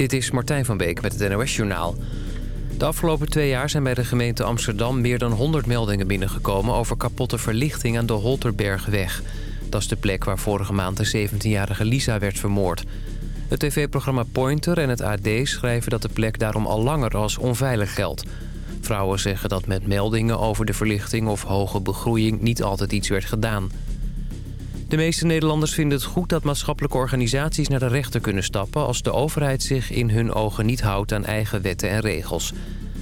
Dit is Martijn van Beek met het NOS Journaal. De afgelopen twee jaar zijn bij de gemeente Amsterdam... meer dan 100 meldingen binnengekomen over kapotte verlichting aan de Holterbergweg. Dat is de plek waar vorige maand de 17-jarige Lisa werd vermoord. Het tv-programma Pointer en het AD schrijven dat de plek daarom al langer als onveilig geldt. Vrouwen zeggen dat met meldingen over de verlichting of hoge begroeiing niet altijd iets werd gedaan. De meeste Nederlanders vinden het goed dat maatschappelijke organisaties naar de rechter kunnen stappen... als de overheid zich in hun ogen niet houdt aan eigen wetten en regels.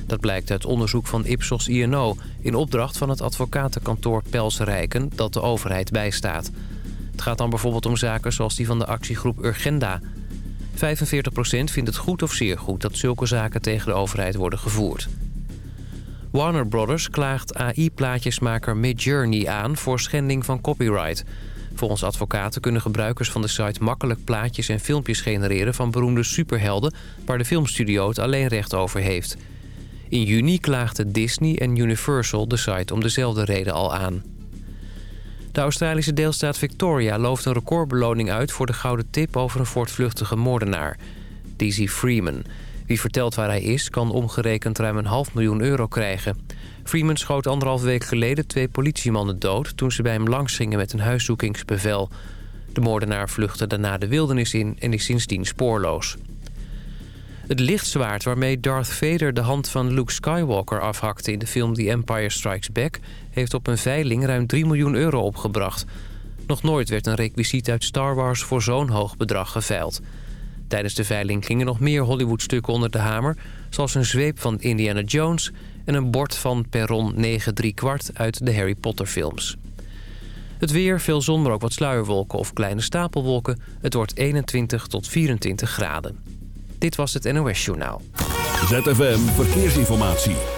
Dat blijkt uit onderzoek van Ipsos INO... in opdracht van het advocatenkantoor Pels Rijken dat de overheid bijstaat. Het gaat dan bijvoorbeeld om zaken zoals die van de actiegroep Urgenda. 45% vindt het goed of zeer goed dat zulke zaken tegen de overheid worden gevoerd. Warner Brothers klaagt AI-plaatjesmaker Midjourney aan voor schending van copyright... Volgens advocaten kunnen gebruikers van de site makkelijk plaatjes en filmpjes genereren van beroemde superhelden... waar de filmstudio het alleen recht over heeft. In juni klaagden Disney en Universal de site om dezelfde reden al aan. De Australische deelstaat Victoria looft een recordbeloning uit... voor de gouden tip over een voortvluchtige moordenaar. Dizzy Freeman. Wie vertelt waar hij is, kan omgerekend ruim een half miljoen euro krijgen... Freeman schoot anderhalf week geleden twee politiemannen dood... toen ze bij hem langs gingen met een huiszoekingsbevel. De moordenaar vluchtte daarna de wildernis in en is sindsdien spoorloos. Het lichtzwaard waarmee Darth Vader de hand van Luke Skywalker afhakte... in de film The Empire Strikes Back... heeft op een veiling ruim 3 miljoen euro opgebracht. Nog nooit werd een requisiet uit Star Wars voor zo'n hoog bedrag geveild. Tijdens de veiling gingen nog meer Hollywoodstukken onder de hamer... zoals een zweep van Indiana Jones en een bord van perron 9 3 kwart uit de Harry Potter films. Het weer, veel zon, maar ook wat sluierwolken of kleine stapelwolken. Het wordt 21 tot 24 graden. Dit was het NOS Journaal. ZFM Verkeersinformatie.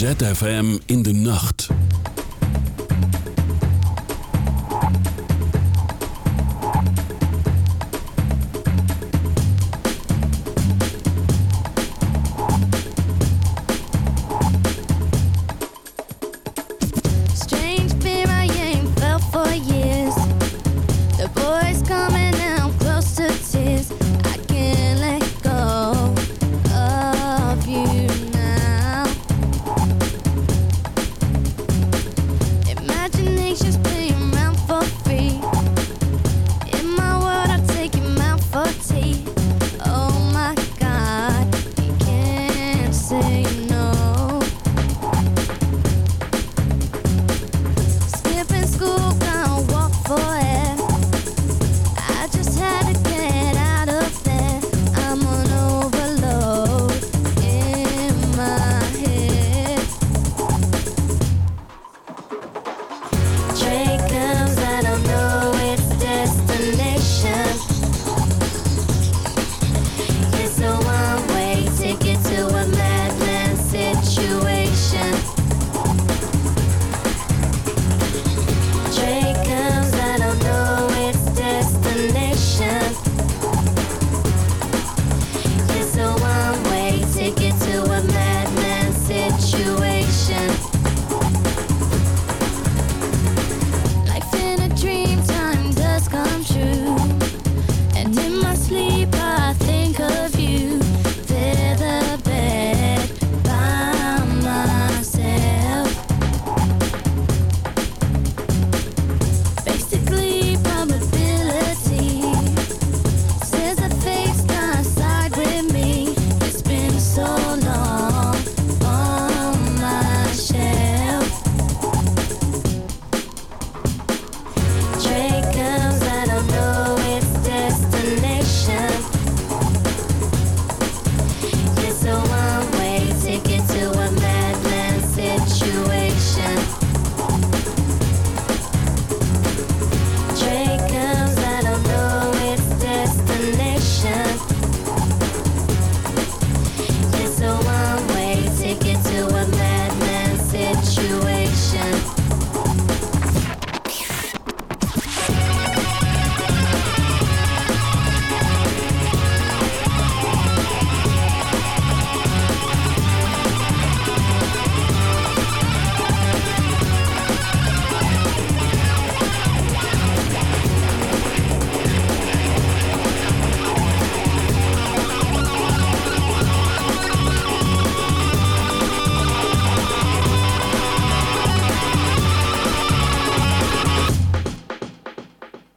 ZFM in de nacht.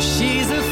She's a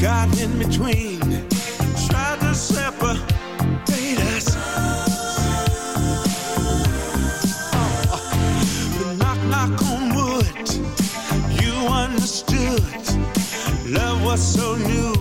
got in between, tried to separate us. Oh, oh. knock, knock on wood, you understood. Love was so new.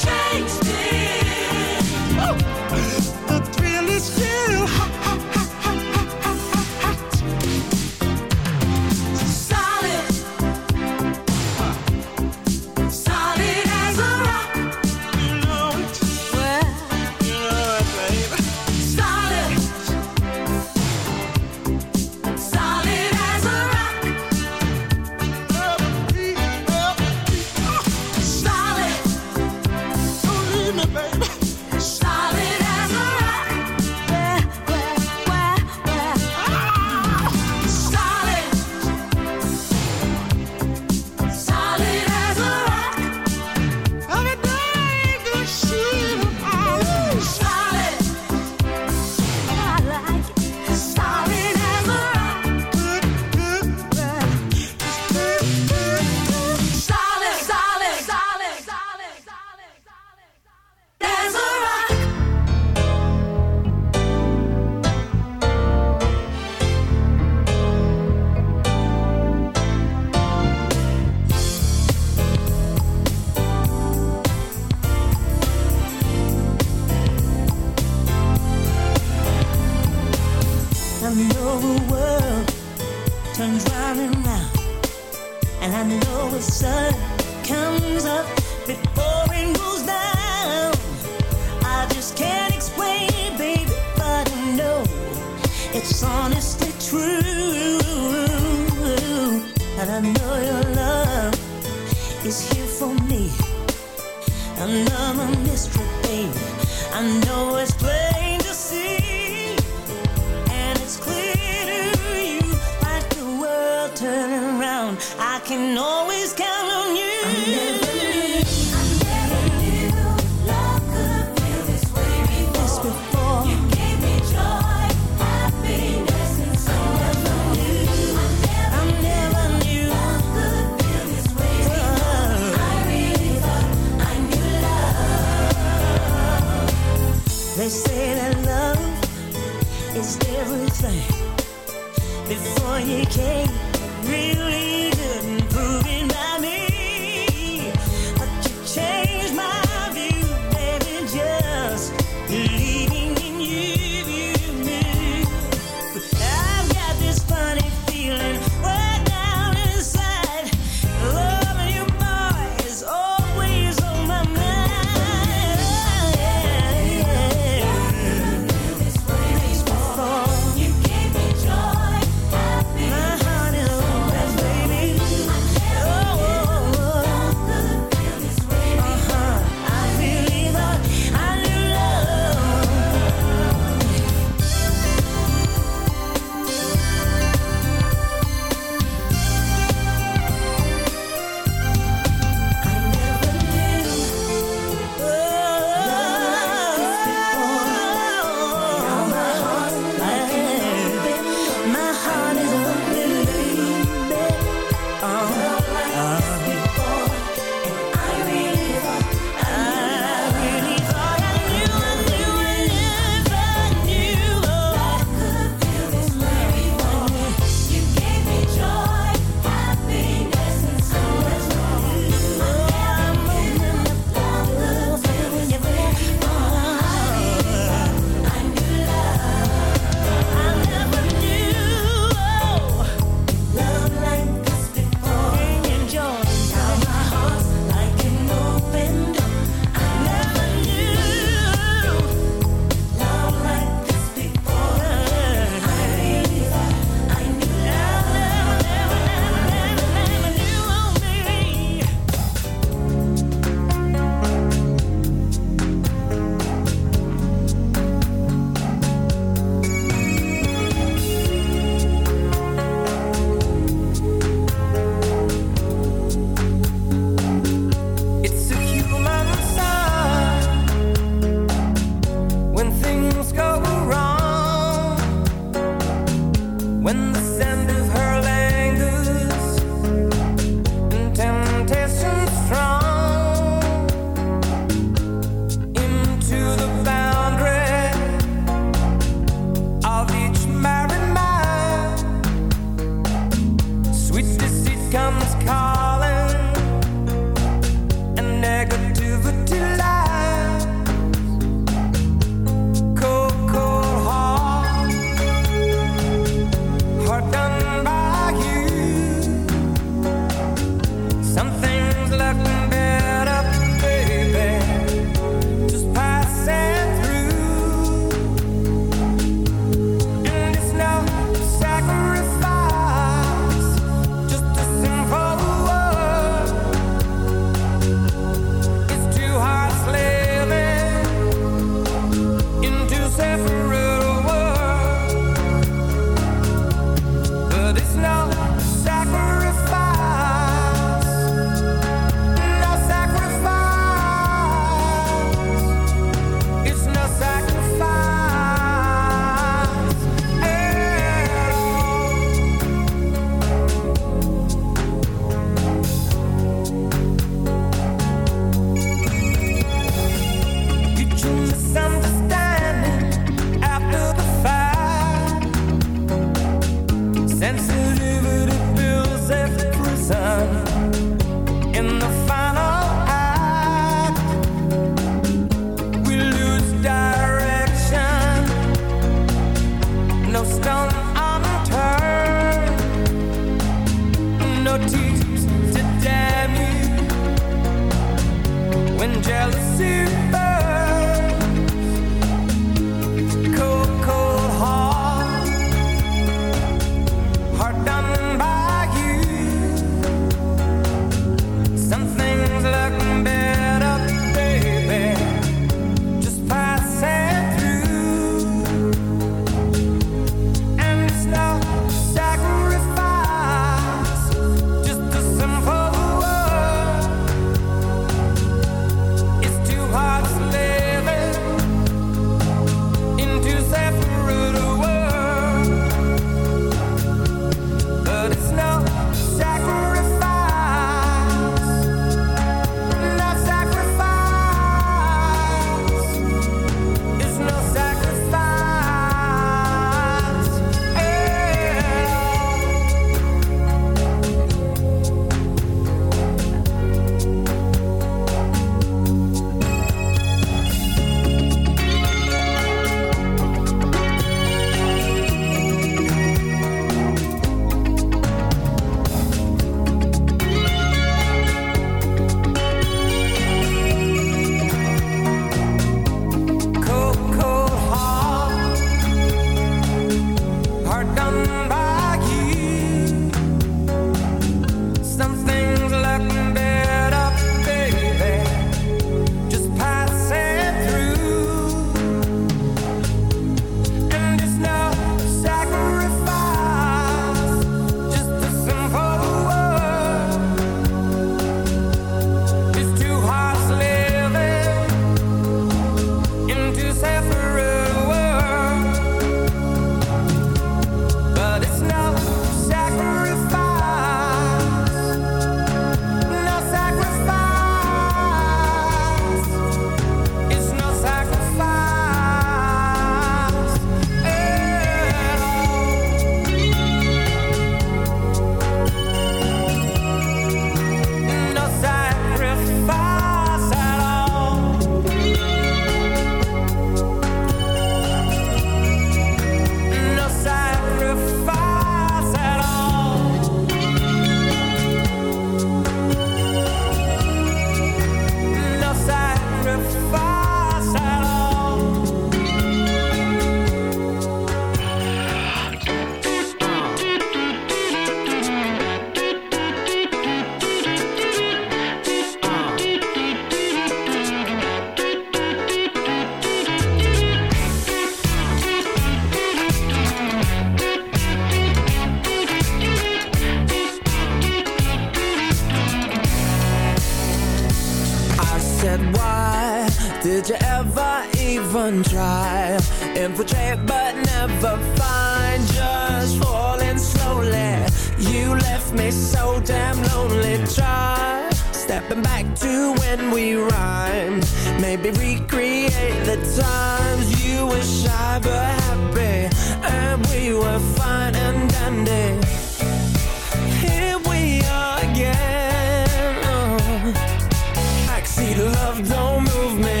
love don't move me.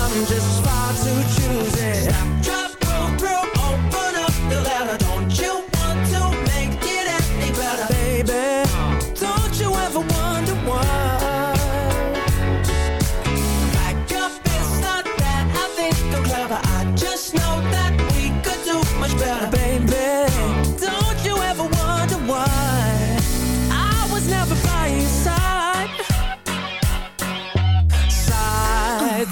I'm just far too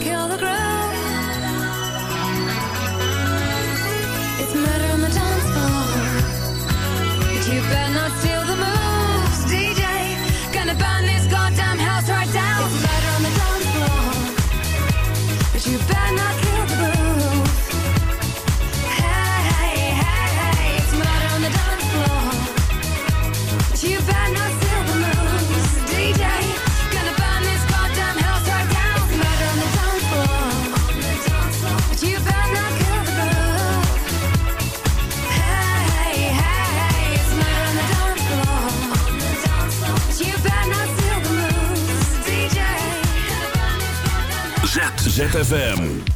Kill ZFM.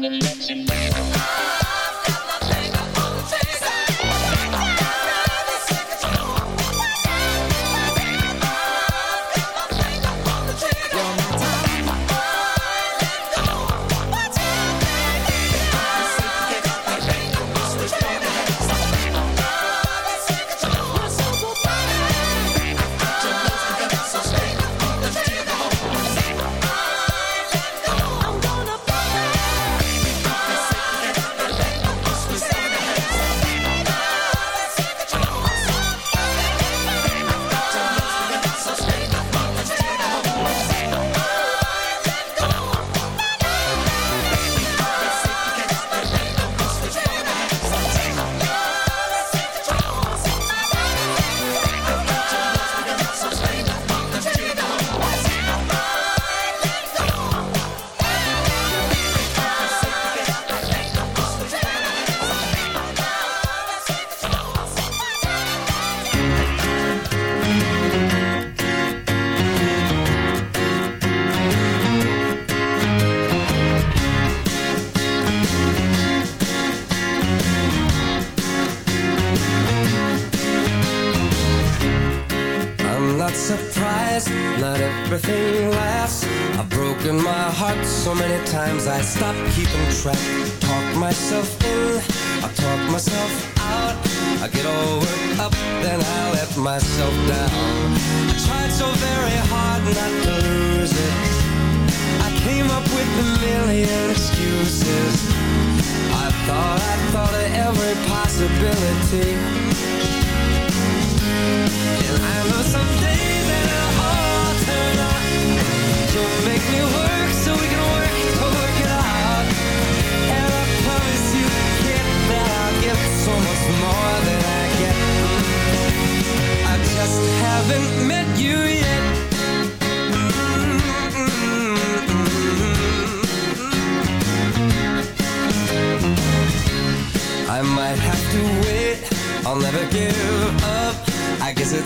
wanna let you. promises. I thought, I thought of every possibility.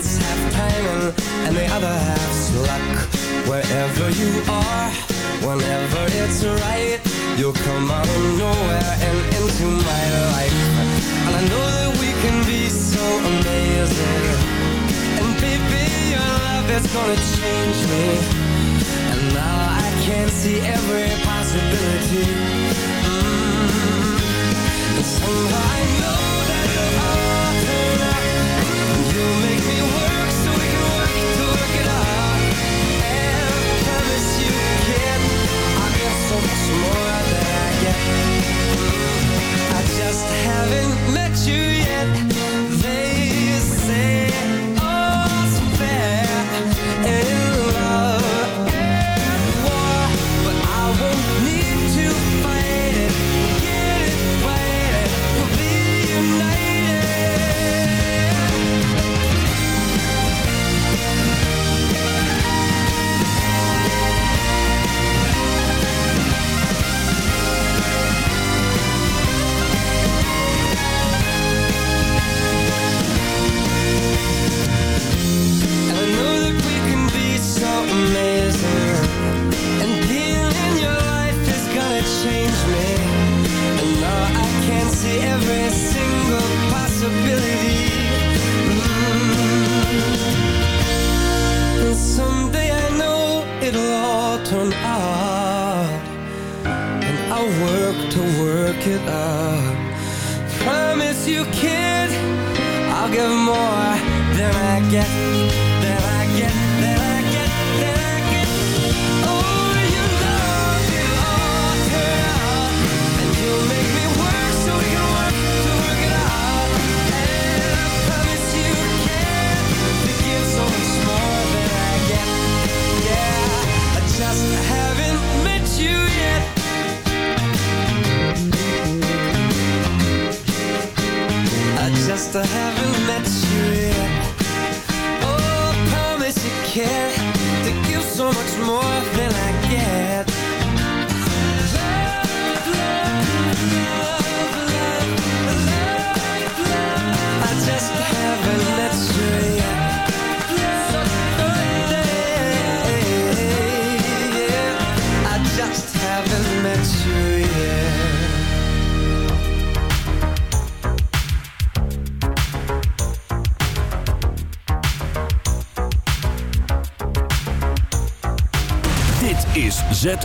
half's half pain and the other half's luck. Wherever you are, whenever it's right, you'll come out of nowhere and into my life. And I know that we can be so amazing. And baby, your love is gonna change me. And now I can see every possibility. Mm. And somehow I know that you are. You make more than I get I just haven't met you yet They say oh, all's fair. In